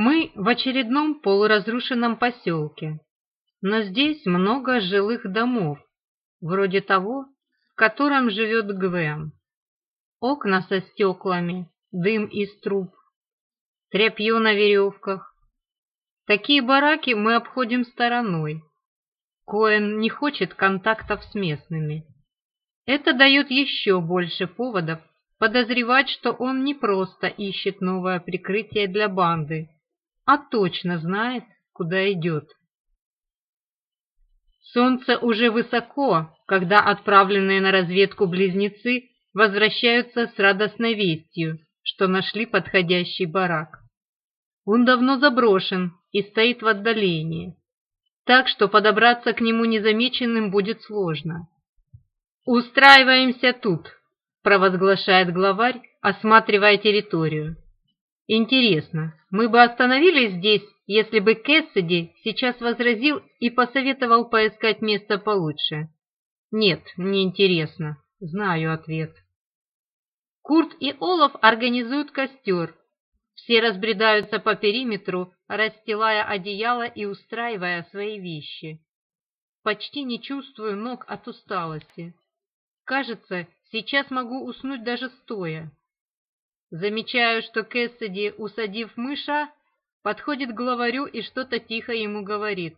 Мы в очередном полуразрушенном поселке, но здесь много жилых домов, вроде того, в котором живет Гвен. Окна со стеклами, дым из труб, тряпье на веревках. Такие бараки мы обходим стороной. Коэн не хочет контактов с местными. Это дает еще больше поводов подозревать, что он не просто ищет новое прикрытие для банды, а точно знает, куда идет. Солнце уже высоко, когда отправленные на разведку близнецы возвращаются с радостной вестью, что нашли подходящий барак. Он давно заброшен и стоит в отдалении, так что подобраться к нему незамеченным будет сложно. «Устраиваемся тут», – провозглашает главарь, осматривая территорию. Интересно, мы бы остановились здесь, если бы Кэссиди сейчас возразил и посоветовал поискать место получше? Нет, не интересно. Знаю ответ. Курт и Олаф организуют костер. Все разбредаются по периметру, расстилая одеяло и устраивая свои вещи. Почти не чувствую ног от усталости. Кажется, сейчас могу уснуть даже стоя. Замечаю, что Кэссиди, усадив мыша, подходит к главарю и что-то тихо ему говорит.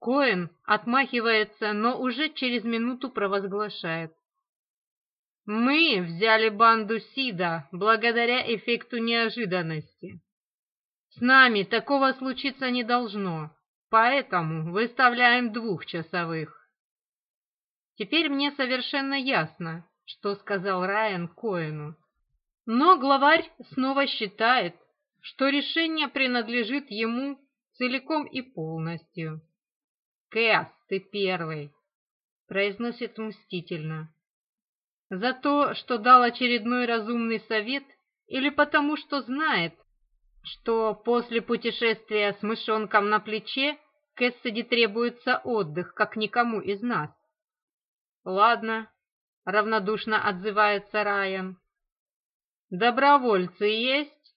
Коэн отмахивается, но уже через минуту провозглашает. «Мы взяли банду Сида благодаря эффекту неожиданности. С нами такого случиться не должно, поэтому выставляем двухчасовых». Теперь мне совершенно ясно, что сказал Райан Коэну. Но главарь снова считает, что решение принадлежит ему целиком и полностью. «Кэс, ты первый!» – произносит мстительно. За то, что дал очередной разумный совет, или потому что знает, что после путешествия с мышонком на плече Кэссиди требуется отдых, как никому из нас. «Ладно», — равнодушно отзывается Райан. «Добровольцы есть?»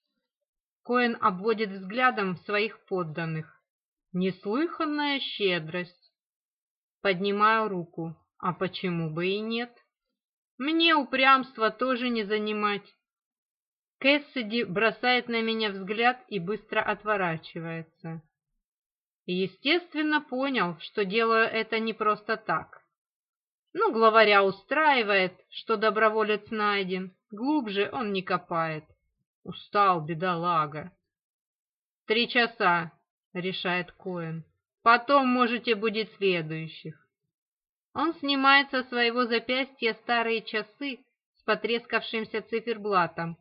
Коэн обводит взглядом своих подданных. «Неслыханная щедрость!» Поднимаю руку. «А почему бы и нет?» «Мне упрямство тоже не занимать!» Кэссиди бросает на меня взгляд и быстро отворачивается. Естественно, понял, что делаю это не просто так. Ну, главаря устраивает, что доброволец найден. Глубже он не копает. Устал, бедолага. Три часа, решает Коэн. Потом можете будет следующих. Он снимает со своего запястья старые часы с потрескавшимся циферблатом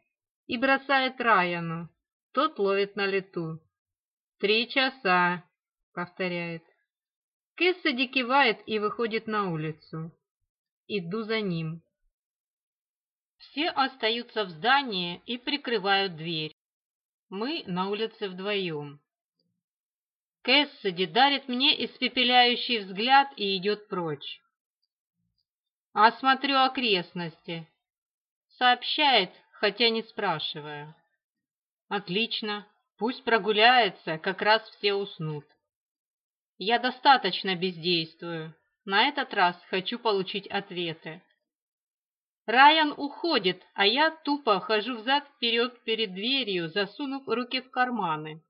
и бросает Райану. Тот ловит на лету. «Три часа», — повторяет. Кэссиди кивает и выходит на улицу. Иду за ним. Все остаются в здании и прикрывают дверь. Мы на улице вдвоем. Кэссиди дарит мне испепеляющий взгляд и идет прочь. А «Осмотрю окрестности», — сообщает, хотя не спрашивая. «Отлично, пусть прогуляется, как раз все уснут. Я достаточно бездействую, на этот раз хочу получить ответы». Райан уходит, а я тупо хожу взад-вперед перед дверью, засунув руки в карманы.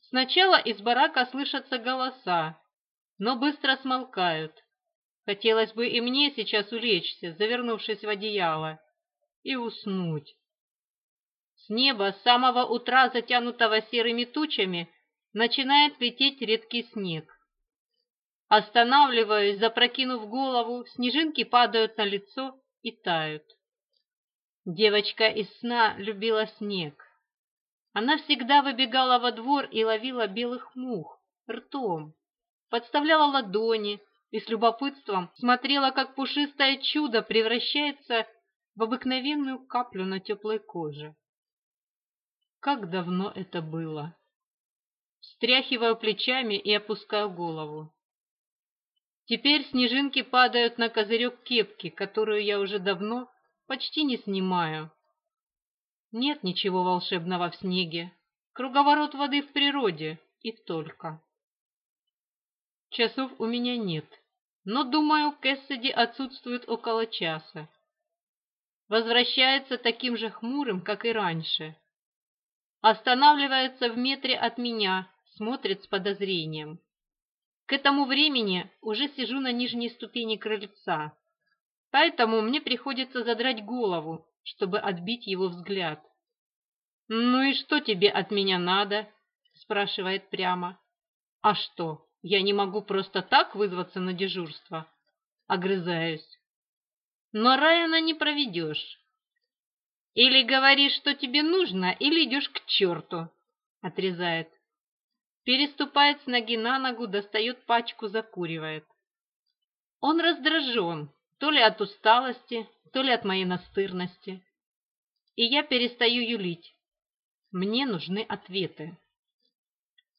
Сначала из барака слышатся голоса, но быстро смолкают. Хотелось бы и мне сейчас улечься, завернувшись в одеяло, и уснуть. С неба с самого утра, затянутого серыми тучами, начинает лететь редкий снег. Останавливаюсь, запрокинув голову, снежинки падают на лицо, и тают. Девочка из сна любила снег. Она всегда выбегала во двор и ловила белых мух ртом, подставляла ладони и с любопытством смотрела, как пушистое чудо превращается в обыкновенную каплю на теплой коже. Как давно это было! Стряхиваю плечами и опускаю голову. Теперь снежинки падают на козырек кепки, которую я уже давно почти не снимаю. Нет ничего волшебного в снеге. Круговорот воды в природе и только. Часов у меня нет, но, думаю, Кэссиди отсутствует около часа. Возвращается таким же хмурым, как и раньше. Останавливается в метре от меня, смотрит с подозрением. К этому времени уже сижу на нижней ступени крыльца, поэтому мне приходится задрать голову, чтобы отбить его взгляд. «Ну и что тебе от меня надо?» – спрашивает прямо. «А что, я не могу просто так вызваться на дежурство?» Огрызаюсь. «Но Райана не проведешь. Или говоришь, что тебе нужно, или идешь к черту!» Отрезает переступает с ноги на ногу, достает пачку, закуривает. Он раздражен, то ли от усталости, то ли от моей настырности. И я перестаю юлить. Мне нужны ответы.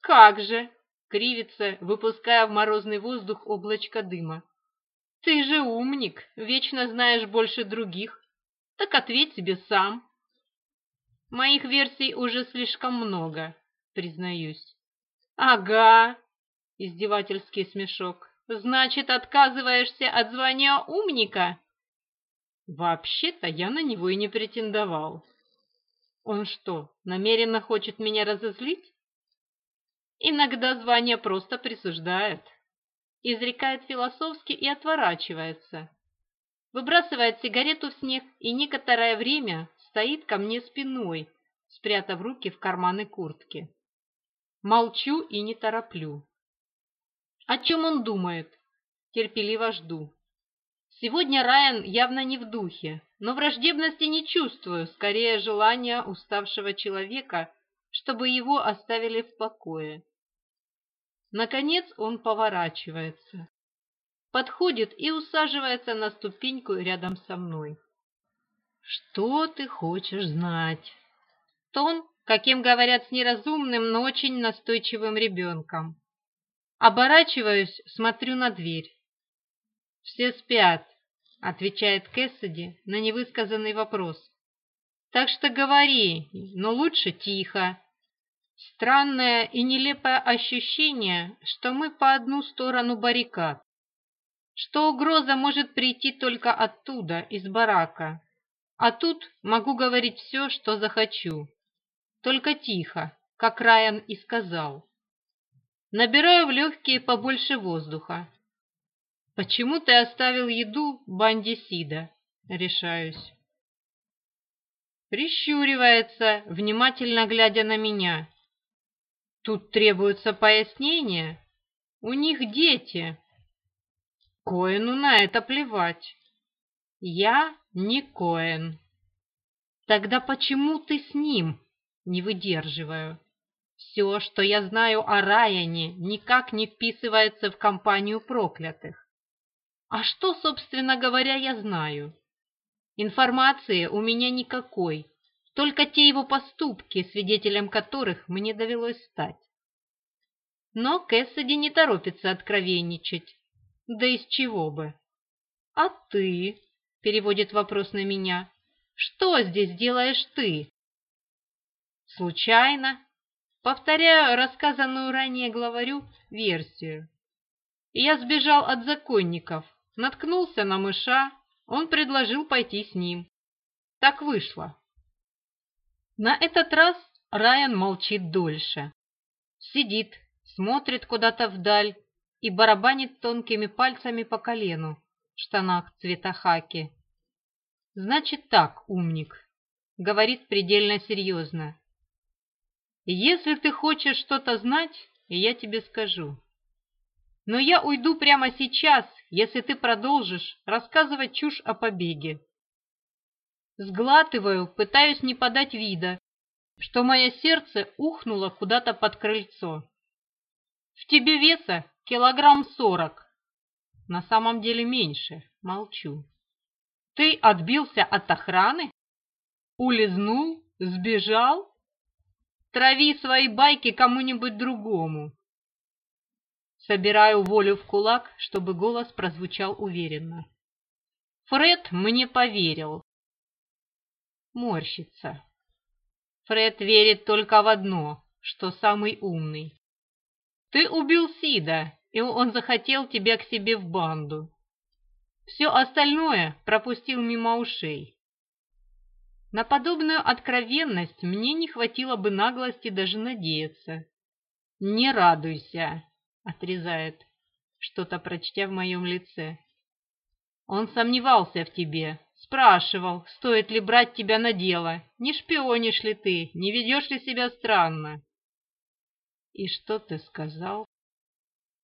«Как же!» — кривится, выпуская в морозный воздух облачко дыма. «Ты же умник, вечно знаешь больше других. Так ответь себе сам». Моих версий уже слишком много, признаюсь. «Ага!» — издевательский смешок. «Значит, отказываешься от звания умника?» «Вообще-то я на него и не претендовал». «Он что, намеренно хочет меня разозлить?» «Иногда звание просто присуждает», — изрекает философски и отворачивается. Выбрасывает сигарету в снег и некоторое время стоит ко мне спиной, спрятав руки в карманы куртки. Молчу и не тороплю. О чем он думает? Терпеливо жду. Сегодня Райан явно не в духе, но враждебности не чувствую, скорее желание уставшего человека, чтобы его оставили в покое. Наконец он поворачивается, подходит и усаживается на ступеньку рядом со мной. «Что ты хочешь знать?» Тон, каким говорят с неразумным, но очень настойчивым ребенком. Оборачиваюсь, смотрю на дверь. «Все спят», — отвечает Кэссиди на невысказанный вопрос. «Так что говори, но лучше тихо». Странное и нелепое ощущение, что мы по одну сторону баррикад, что угроза может прийти только оттуда, из барака, а тут могу говорить все, что захочу только тихо, как Райан и сказал. Набираю в легкие побольше воздуха. Почему ты оставил еду банде Сида? Решаюсь. Прищуривается, внимательно глядя на меня. Тут требуются пояснения. У них дети. Коину на это плевать. Я не Коэн. Тогда почему ты с ним? не выдерживаю. Все, что я знаю о Райане, никак не вписывается в компанию проклятых. А что, собственно говоря, я знаю? Информации у меня никакой, только те его поступки, свидетелем которых мне довелось стать. Но Кэссиди не торопится откровенничать. Да из чего бы? «А ты?» — переводит вопрос на меня. «Что здесь делаешь ты?» случайно, Повторяю рассказанную ранее главарю версию. Я сбежал от законников, наткнулся на мыша, он предложил пойти с ним. Так вышло. На этот раз Райан молчит дольше. Сидит, смотрит куда-то вдаль и барабанит тонкими пальцами по колену в штанах цвета хаки. «Значит так, умник», — говорит предельно серьезно. Если ты хочешь что-то знать, я тебе скажу. Но я уйду прямо сейчас, если ты продолжишь рассказывать чушь о побеге. Сглатываю, пытаюсь не подать вида, что мое сердце ухнуло куда-то под крыльцо. В тебе веса килограмм сорок. На самом деле меньше, молчу. Ты отбился от охраны? Улизнул? Сбежал? Трави свои байки кому-нибудь другому. Собираю волю в кулак, чтобы голос прозвучал уверенно. Фред мне поверил. Морщится. Фред верит только в одно, что самый умный. Ты убил Сида, и он захотел тебя к себе в банду. Все остальное пропустил мимо ушей. На подобную откровенность мне не хватило бы наглости даже надеяться. «Не радуйся!» — отрезает, что-то прочтя в моем лице. «Он сомневался в тебе, спрашивал, стоит ли брать тебя на дело, не шпионишь ли ты, не ведешь ли себя странно». «И что ты сказал?»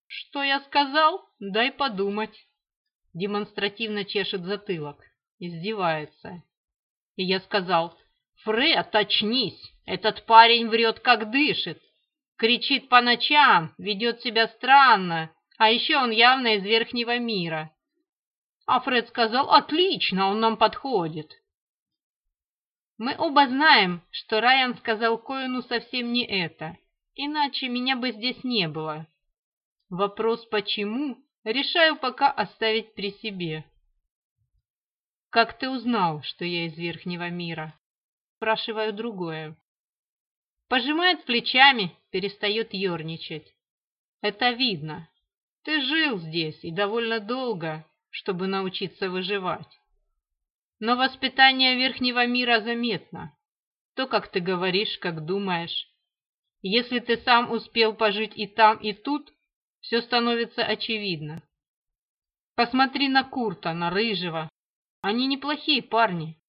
«Что я сказал? Дай подумать!» Демонстративно чешет затылок, издевается. И я сказал, Фред, точнись. этот парень врет, как дышит. Кричит по ночам, ведет себя странно, а еще он явно из верхнего мира». А Фред сказал, «Отлично, он нам подходит». Мы оба знаем, что Райан сказал Коину совсем не это, иначе меня бы здесь не было. Вопрос «почему?» решаю пока оставить при себе. «Как ты узнал, что я из верхнего мира?» Спрашиваю другое. Пожимает плечами, перестает ерничать. «Это видно. Ты жил здесь и довольно долго, чтобы научиться выживать. Но воспитание верхнего мира заметно. То, как ты говоришь, как думаешь. Если ты сам успел пожить и там, и тут, все становится очевидно. Посмотри на Курта, на Рыжего, они неплохие парни.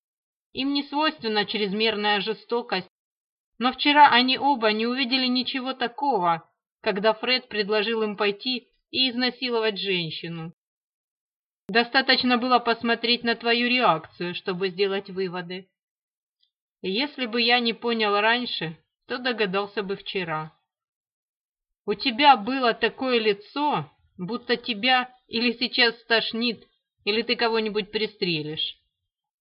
Им не свойственна чрезмерная жестокость. Но вчера они оба не увидели ничего такого, когда Фред предложил им пойти и изнасиловать женщину. Достаточно было посмотреть на твою реакцию, чтобы сделать выводы. Если бы я не понял раньше, то догадался бы вчера. У тебя было такое лицо, будто тебя или сейчас стошнит, или ты кого-нибудь пристрелишь.